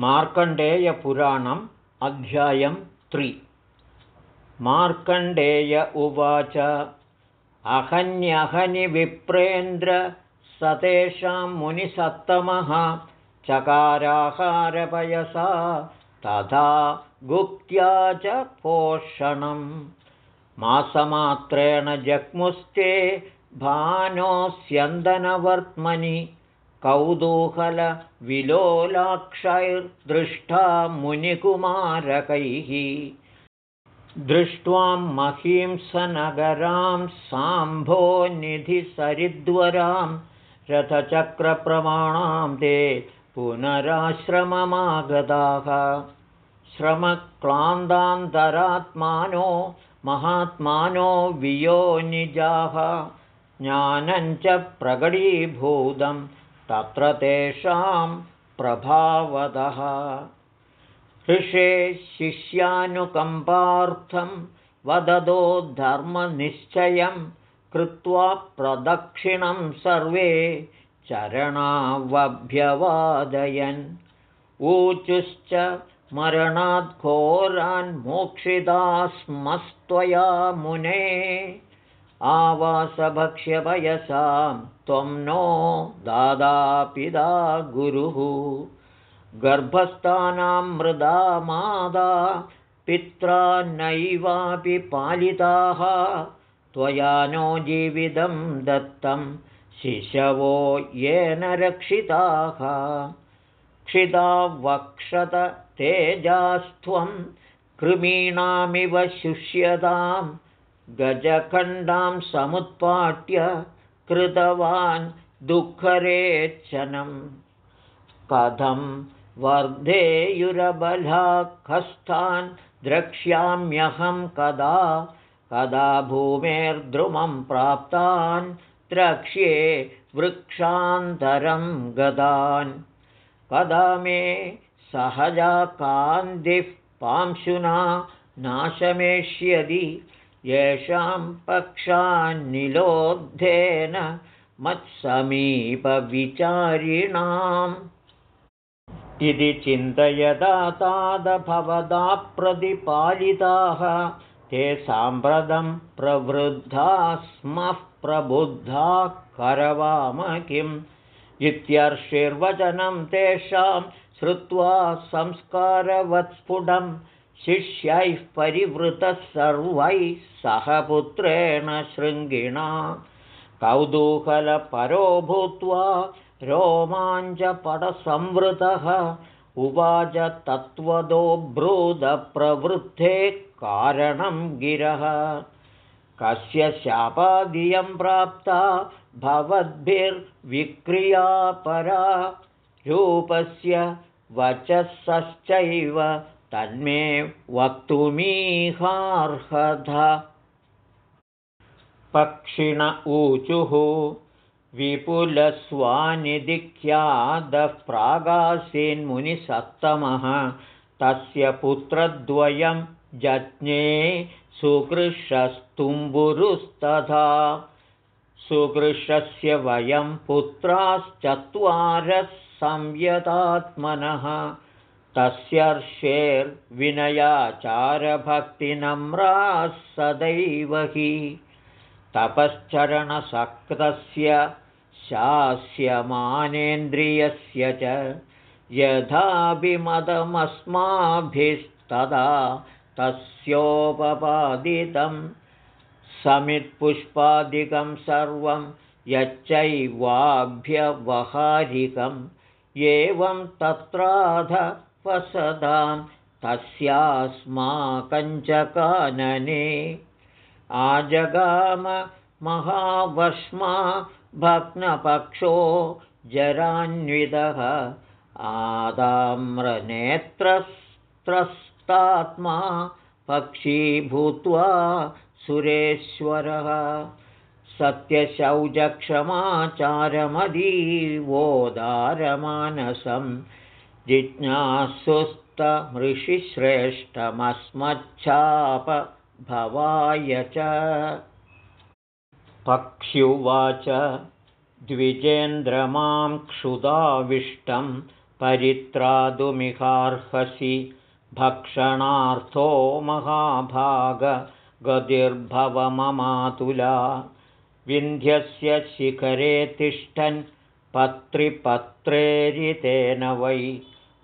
मार्कण्डेयपुराणम् अध्यायं त्रि। मार्कण्डेय उवाच अहन्यहनि विप्रेन्द्र स तेषां मुनिसत्तमः चकाराहारपयसा तथा गुप्त्या च पोषणम्। मासमात्रेण जग्मुस्ते भानोऽस्यन्दनवर्त्मनि कौतूहलविलोलाक्षैर्दृष्टा मुनिकुमारकैः। दृष्ट्वां महींसनगरां साम्भोनिधिसरिद्वरां रथचक्रप्रमाणां ते पुनराश्रममागताः। श्रमक्लान्तान्तरात्मानो महात्मानो वियोनिजाः ज्ञानञ्च प्रगडीभूतं तत्र तेषां प्रभावदः। ऋषे शिष्यानुकम्पार्थं वदतो धर्मनिश्चयं कृत्वा प्रदक्षिणं सर्वे चरणावभ्यवादयन्। ऊचुश्च मरणाद्घोरान्मोक्षितास्मस्त्वया मुने आवासभक्ष्यपयसां त्वं नो दादापिदा गुरुः। गर्भस्थानां मृदा मादा पित्रा नैवापि पालिताः। त्वया नो जीवितं दत्तं शिशवो येन रक्षिताः। क्षिता वक्षत तेजास्त्वं कृमीणामिव शुष्यतां गजखण्डां समुत्पाट्य कृतवान् दुःखरेच्छनं कथं वर्धेयुरबलाखस्थान् द्रक्ष्याम्यहं कदा कदा भूमेर्द्रुमं प्राप्तान् द्रक्ष्ये वृक्षान्तरं गदान्। कदा मे सहजा कान्तिः पांशुना नाशमेष्यति येषां पक्षान्निलोद्धेन मत्समीपविचारिणाम्। इति चिन्तयदा तादभवदा प्रतिपालिताः ते साम्प्रतं प्रवृद्धा स्मः प्रबुद्धा करवाम किम्? इत्यर्षिर्वचनं तेषां श्रुत्वा संस्कारवत्स्फुटं शिष्यैः परिवृतः सर्वैः सह पुत्रेण शृङ्गिणा। कौतूहलपरो भूत्वा रोमाञ्चपटसंवृतः उवाच तत्त्वदो ब्रूदप्रवृद्धे कारणं गिरः। कस्य शापादियं प्राप्ता भवद्भिर्विक्रियापरा। रूपस्य वचःश्चैव तन्मे वक्तुमीहार्हथ पक्षिण ऊचुः विपुलस्वानिधिख्यादः प्रागासीन्मुनिसत्तमः तस्य पुत्रद्वयं जज्ञे सुकृशस्तुम्बुरुस्तथा। सुकृशस्य वयं पुत्राश्चत्वारः संयतात्मनः तस्यर्षेर्विनयाचारभक्तिनम्राः सदैव हि तपश्चरणसक्तस्य शास्यमानेन्द्रियस्य च यथाभिमतमस्माभिस्तदा तस्योपपादितं समित्पुष्पादिकं सर्वं यच्चैवाभ्यवहारिकम् एवं तत्राध वसतां तस्यास्माकञ्चकानने आजगाममहावश्मा भग्नपक्षो जरान्वितः आदाम्रनेत्रस्त्रस्तात्मा पक्षी भूत्वा सुरेश्वरः सत्यशौचक्षमाचारमदीवोदारमानसं जिज्ञासुस्तमृषिश्रेष्ठमस्मच्छापभवाय च। पक्ष्युवाच द्विजेन्द्रमां क्षुदाविष्टं परित्रातुमिहार्हसि भक्षणार्थो महाभागगतिर्भवममातुला। विन्ध्यस्य शिखरे तिष्ठन् पत्रिपत्रेरितेन वै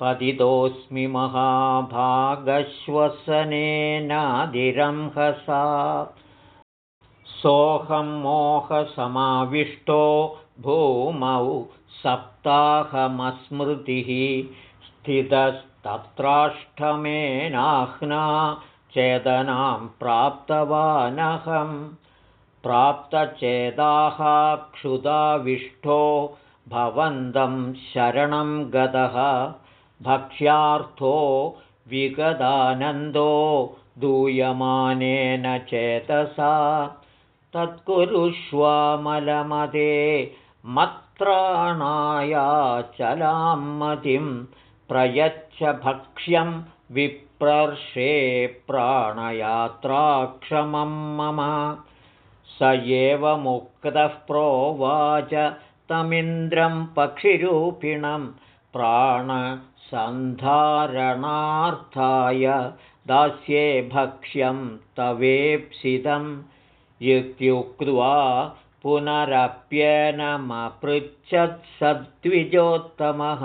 पतितोऽस्मि महाभागश्वसनेनादिरंहसा। सोऽहं मोहसमाविष्टो भूमौ सप्ताहमस्मृतिः। स्थितस्तत्राष्टमेनाह्ना चेदनां प्राप्तवानहं। प्राप्तचेदाः क्षुदाविष्टो भवन्तं शरणं गतः। भक्ष्यार्थो विगदानन्दो दूयमानेन चेतसा। तत्कुरुष्वामलमदे मत्राणायाचलां मतिं प्रयच्छ भक्ष्यं विप्रर्षे प्राणयात्राक्षमं मम। स एव मुक्तः प्रोवाच तमिन्द्रं पक्षिरूपिणं प्राणसन्धारणार्थाय दास्ये भक्ष्यं तवेप्सितम् इत्युक्त्वा पुनरप्येनमपृच्छत्सद्विजोत्तमः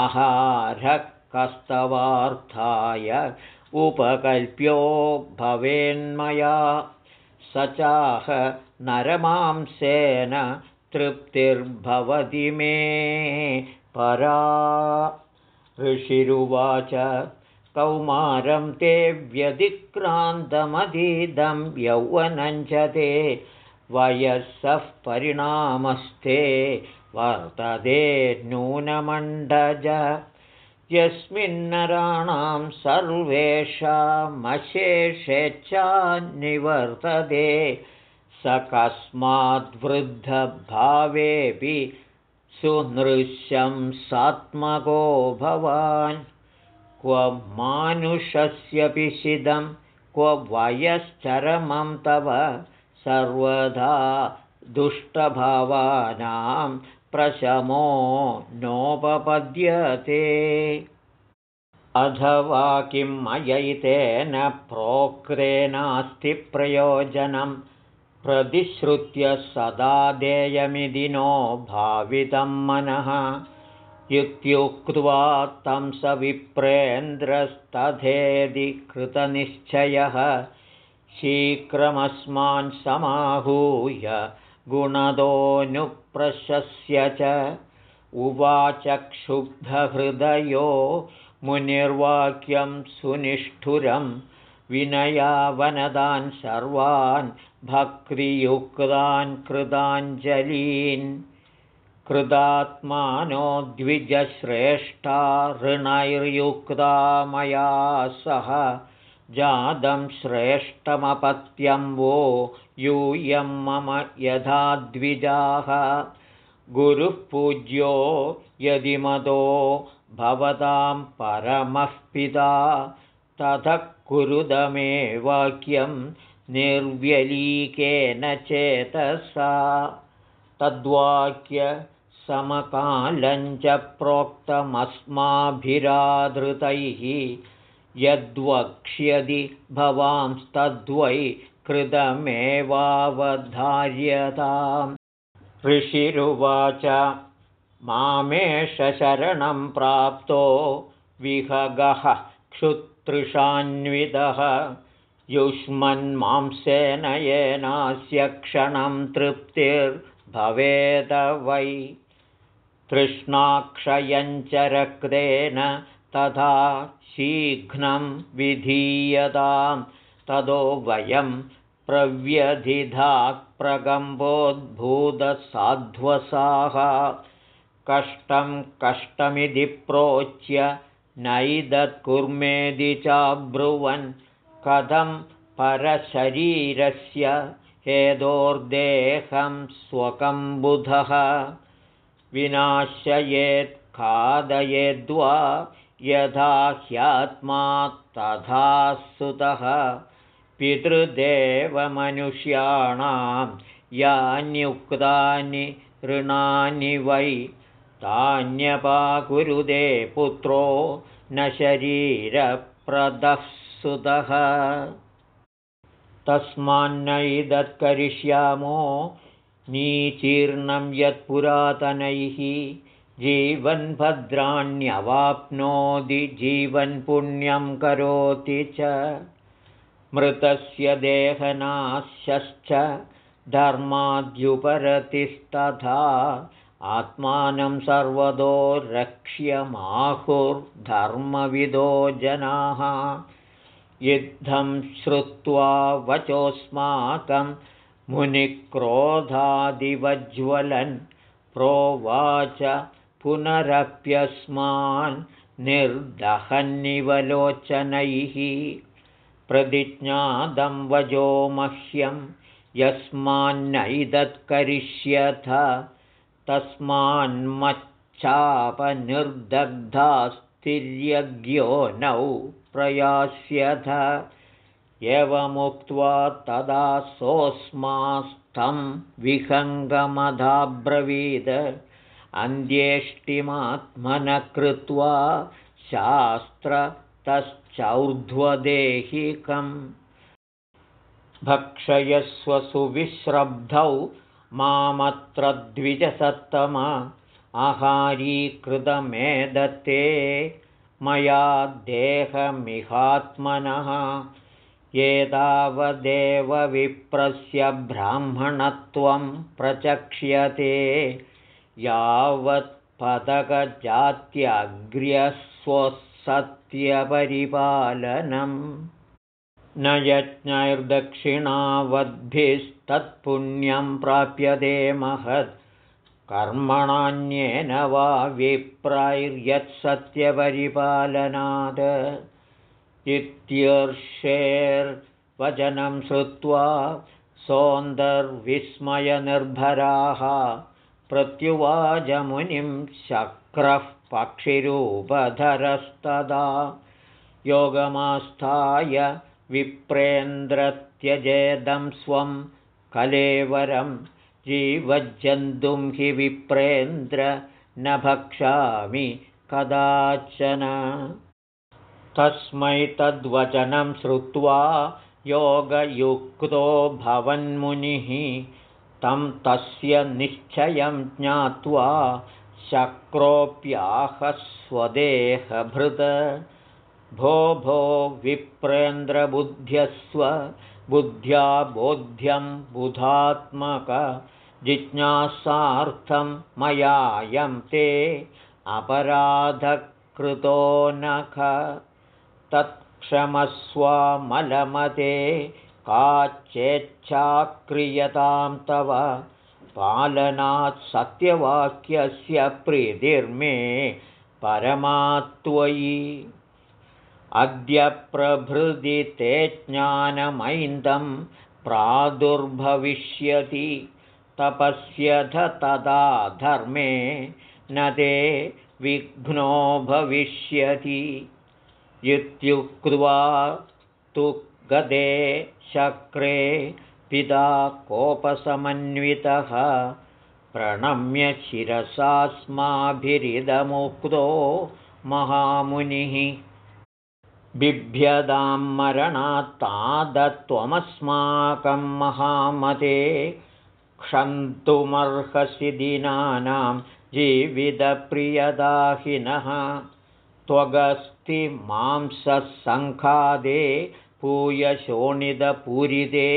आहारः कस्तवार्थाय उपकल्प्यो भवेन्मया स चाह नरमांसेन तृप्तिर्भवति मे। परा। ऋषिरुवाच कौमारं ते व्यतिक्रान्तमधीदं च ते वयसः परिणामस्ते वर्तते नूनमण्डज यस्मिन्नराणां सर्वेषामशेषेच्छा निवर्तते स कस्माद्वृद्धभावेऽपि सुनृश्यं सात्मको भवान्। क्व मानुषस्य पिशिदं क्व वयश्चरमं तव सर्वदा दुष्टभावानां प्रशमो नोपपद्यते। अथवा किं मयैतेन प्रोक्ते नास्ति प्रयोजनं प्रतिश्रुत्य सदा देयमिति नो भावितं मनः इत्युक्त्वा तं स विप्रेन्द्रस्तथेदि कृतनिश्चयः शीघ्रमस्मान् समाहूय गुणदोऽनुप्रशस्य च उवाच क्षुब्धहृदयो मुनिर्वाक्यं सुनिष्ठुरं विनयावनदान् सर्वान् भक्तियुक्तान् कृताञ्जलीन् कृदात्मानो द्विजश्रेष्ठा ऋणैर्युक्ता मया सह जातं श्रेष्ठमपत्यं वो यूयं मम यथा द्विजाः गुरुः पूज्यो यदि मदो भवतां परमः पिता ततः कुरुदमे वाक्यं निर्व्यलीकेन चेतसा। तद्वाक्य समकालञ्च प्रोक्तमस्माभिराधृतैः यद्वक्ष्यदि भवांस्तद्वै कृतमेवावधार्यताम्। ऋषिरुवाच मामेष शरणं प्राप्तो विहगः क्षुतृषान्विदः युष्मन्मांसेन येनास्य क्षणं तृप्तिर्भवेद वै तृष्णाक्षयञ्च रक्तेन तथा शीघ्नं विधीयतां। ततो वयं प्रगम्बोद्भूतसाध्वसाः कष्टं कष्टमिति प्रोच्य नैदत्कुर्मेदि चाब्रुवन् कथं परशरीरस्य हेदोर्देहं स्वकं बुधः? विनाशयेत् खादयेद्वा यथा ह्यात्मा तथा सुतः। पितृदेवमनुष्याणां यान्युक्तानि ऋणानि वै। तान्यपाकुरुदे पुत्रो न शरीरप्रदः सुतः तस्मान्नैदत्करिष्यामो नीचीर्णं यत्पुरातनैः जीवन्भद्राण्यवाप्नोति जीवन्पुण्यं करोति च। मृतस्य देहनाश्यश्च धर्माद्युपरतिस्तथा आत्मानं सर्वतो रक्ष्यमाहुर्धर्मविदो जनाः युद्धं श्रुत्वा वचोऽस्माकं मुनिक्रोधादिवज्ज्वलन् प्रोवाच पुनरप्यस्मान् निर्दहन्निवलोचनैः प्रतिज्ञादं वजो मह्यं यस्मान्नैदत्करिष्यथ तस्मान्मच्छापनिर्दग्धास्तिर्यज्ञो नौ प्रयास्यथ। एवमुक्त्वा तदा सोऽस्मास्तं विहङ्गमधाब्रवीद। अन्त्येष्टिमात्मनः कृत्वा शास्त्रतश्चौर्ध्वदेहिकम् भक्षयस्वसुविश्रब्धौ मामत्र द्विजसत्तम। आहारीकृतमेदत्ते मया देहमिहात्मनः एतावदेव विप्रस्य ब्राह्मणत्वं प्रचक्ष्यते यावत्पदकजात्यग्र्यस्वसत्यपरिपालनम्। न यज्ञैर्दक्षिणावद्भिस्तत्पुण्यं प्राप्यते महत् कर्मणान्येन वा विप्रैर्यत्सत्यपरिपालनात्। इत्यर्षेर्वचनं श्रुत्वा सौन्दर्विस्मयनिर्भराः प्रत्युवाचमुनिं शक्रः पक्षिरूपधरस्तदा। योगमास्थाय विप्रेन्द्रत्यजेदं स्वं कलेवरं जीवज्जन्तुं हि विप्रेन्द्र न भक्षामि कदाचन। तस्मै तद्वचनं श्रुत्वा योगयुक्तो भवन्मुनिः तं तस्य निश्चयं ज्ञात्वा शक्रोऽप्याहस्वदेहभृत। भो भो विप्रेन्द्रबुद्ध्यस्व बुद्ध्या बोध्यं बुधात्मक जिज्ञासार्थं मयायं ते अपराधकृतो नख। तत्क्षमस्वमलमते काच्चेच्छा क्रियतां तव पालनात् सत्यवाक्यस्य प्रीतिर्मे परमात्वयि अद्य प्रभृति ते ज्ञानमैन्दं प्रादुर्भविष्यति। तपस्यथ तदा धर्मे न ते विघ्नो भविष्यति। इत्युक्त्वा तु गदे शक्रे पिता कोपसमन्वितः प्रणम्य शिरसास्माभिरिदमुक्तो महामुनिः बिभ्यदां मरणात्तादत्वमस्माकं महामते क्षन्तुमर्हसि दीनानां जीवितप्रियदाहिनः। त्वगस्ति मांससङ्खादे पूयशोणितपूरिते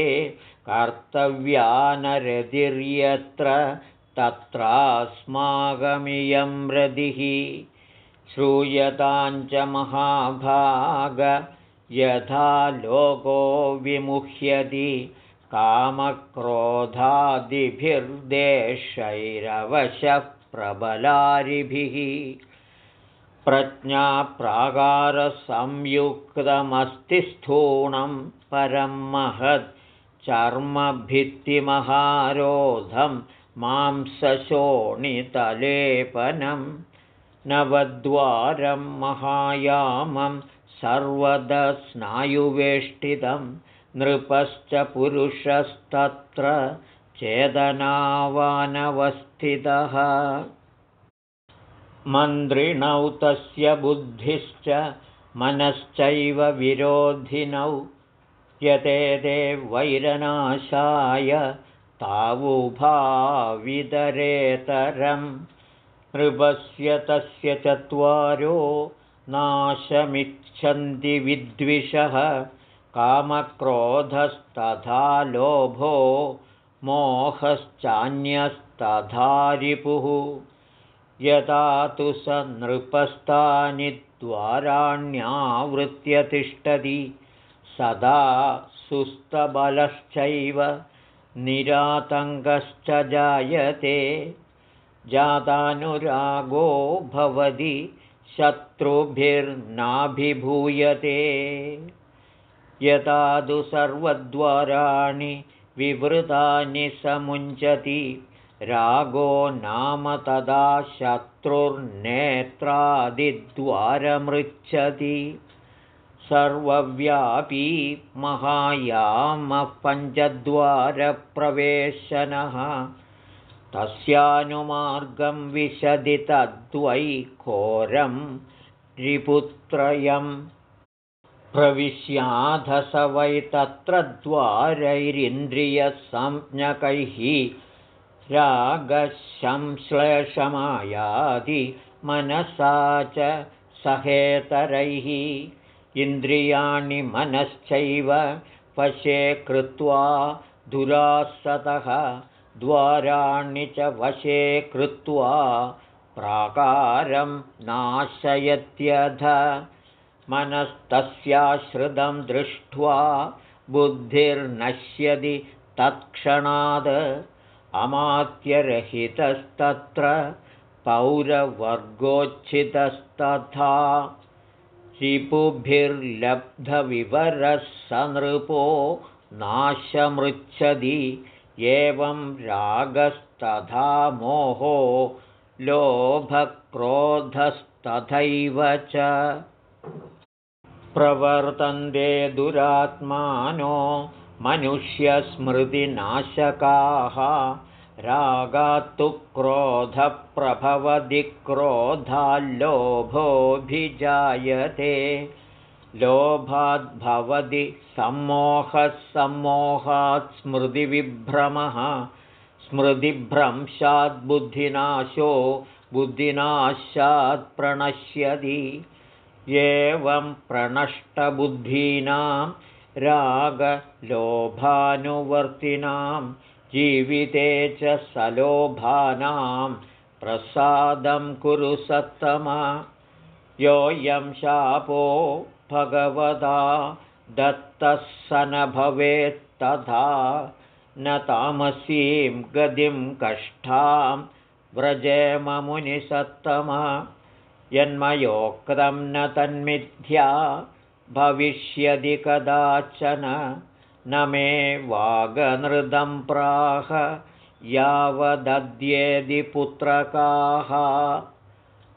कर्तव्यानरतिर्यत्र तत्रास्माकमियं रदिः श्रूयताञ्च महाभाग यथा लोको विमुह्यति कामक्रोधादिभिर्देशैरवशः प्रबलारिभिः प्रज्ञाप्रागारसंयुक्तमस्ति स्थूणं परं महत् चर्मभित्तिमहारोधं मांसशोणितलेपनं नवद्वारं महायामं सर्वदस्नायुवेष्टितं नृपश्च पुरुषस्तत्र चेदनावानवस्थितः। मन्त्रिणौ तस्य बुद्धिश्च मनश्चैव विरोधिनौ। यतेते वैरनाशाय तावुभाविदरेतरं नृपस्य तस्य चत्वारो नाशमिच्छन्ति विद्विषः कामक्रोधस्तथा लोभो मोहश्चान्यस्तथा रिपुः यदा तु स नृपस्तानि द्वाराण्यावृत्य तिष्ठति सदा सुस्तबलश्चैव निरातङ्कश्च जायते जातानुरागो भवति शत्रुभिर्नाभिभूयते। यदा तु सर्वद्वाराणि विवृतानि समुञ्चति रागो नाम तदा शत्रुर्नेत्रादिद्वारमृच्छति। सर्वव्यापी महायामः पञ्चद्वारप्रवेशनः तस्यानुमार्गं विशदि तद्वै घोरं रिपुत्रयं प्रविश्याधस वै तत्र द्वारैरिन्द्रियसंज्ञकैः रागशंश्लेषमायादि मनसा च सहेतरैः। इन्द्रियाणि मनश्चैव वशे कृत्वा दुरासतः द्वाराणि च वशे कृत्वा प्राकारं नाशयत्यध मनस्तस्याश्रितं दृष्ट्वा बुद्धिर्नश्यति तत्क्षणाद् अमात्यरहितस्तत्र पौरवर्गोच्छितस्तथा। रिपुभिर्लब्धविवरः स नृपो नाशमृच्छति एवं रागस्तथा मोहो लोभक्रोधस्तथैव च। प्रवर्तन्ते दुरात्मानो मनुष्यस्मृतिनाशकाः रागात्तु क्रोधप्रभवदि लोभाद्भवति सम्मोहः सम्मोहात् स्मृतिविभ्रमः स्मृतिभ्रंशाद्बुद्धिनाशो बुद्धिनाशात् प्रणश्यति। एवं प्रणष्टबुद्धीनां रागलोभानुवर्तिनां जीविते च सलोभानां प्रसादं कुरु सत्तमा। योऽयं शापो भगवता दत्तः स न भवेत्तथा न तामसीं गतिं कष्टां व्रजेममुनिसत्तमा यन्मयोक्तं न तन्मिथ्या भविष्यदि कदाचन। न मे वागनृदं प्राह यावदद्येदि पुत्रकाः।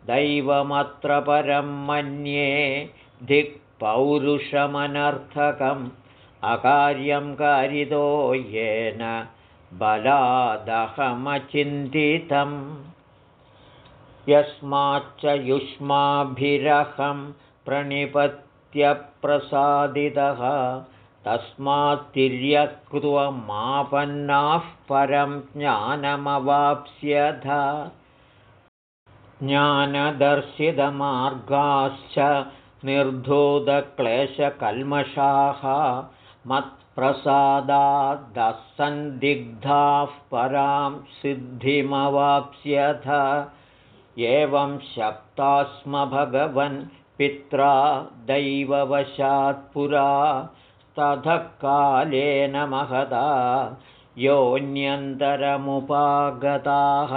दैवमत्र परं मन्ये धिक्पौरुषमनर्थकम् अकार्यं कारितो येन बलादहमचिन्तितम्। यस्माच्च युष्माभिरहं प्रणिपत्यप्रसादितः तस्मात्तिर्यक्त्वमापन्नाः परं ज्ञानमवाप्स्यथ। ज्ञानदर्शितमार्गाश्च निर्धूतक्लेशकल्मषाः मत्प्रसादादसन्दिग्धाः परां सिद्धिमवाप्स्यथ। एवं शप्तास्म भगवन् पित्रा दैववशात्पुरा ततः कालेन महदा योऽन्यन्तरमुपागताः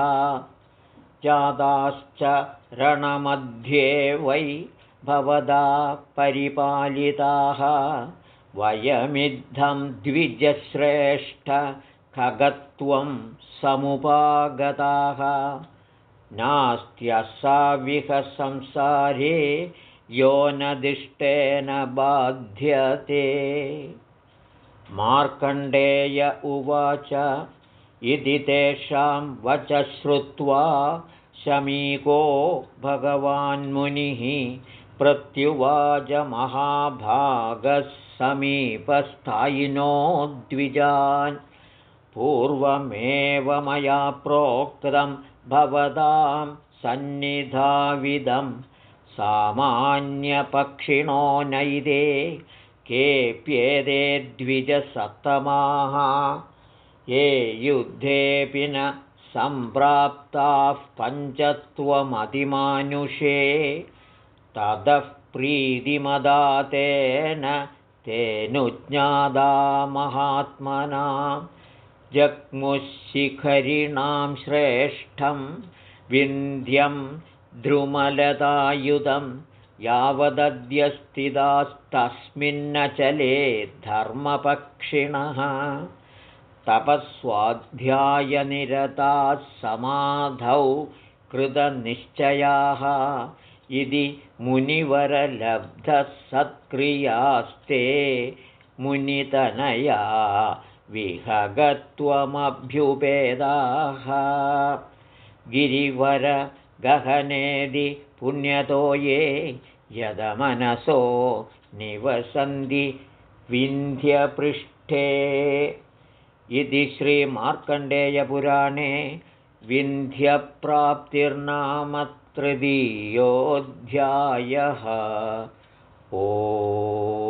जाताश्च रणमध्ये वै भवदा परिपालिताः। वयमिद्धं द्विजश्रेष्ठ खगत्वं समुपागताः। नास्त्यसाविहसंसारे यो नदिष्टेन बाध्यते। मार्कण्डेय उवाच इति तेषां वच श्रुत्वा शमीको भगवान्मुनिः प्रत्युवाचमहाभागः समीपस्थायिनो द्विजान् पूर्वमेव मया प्रोक्तं भवतां सन्निधाविदं। सामान्यपक्षिणो नैदे केऽप्येते द्विजसत्तमाः ये युद्धेऽपि न सम्प्राप्ताः पञ्चत्वमतिमानुषे ततः प्रीतिमदातेन तेनुज्ञादा महात्मना जग्मुशिखरिणां श्रेष्ठं विन्ध्यं द्रुमलतायुधं यावदद्यस्थितास्तस्मिन्नचले धर्मपक्षिणः तपःस्वाध्यायनिरताः समाधौ कृतनिश्चयाः इति मुनिवरलब्धसत्क्रियास्ते मुनितनया विहगत्वमभ्युपेदाः। गिरिवरगहनेदि पुण्यतो ये यदमनसो निवसन्ति विन्ध्यपृष्ठे। इति श्रीमार्कण्डेयपुराणे विन्ध्यप्राप्तिर्नाम तृतीयोऽध्यायः। ओ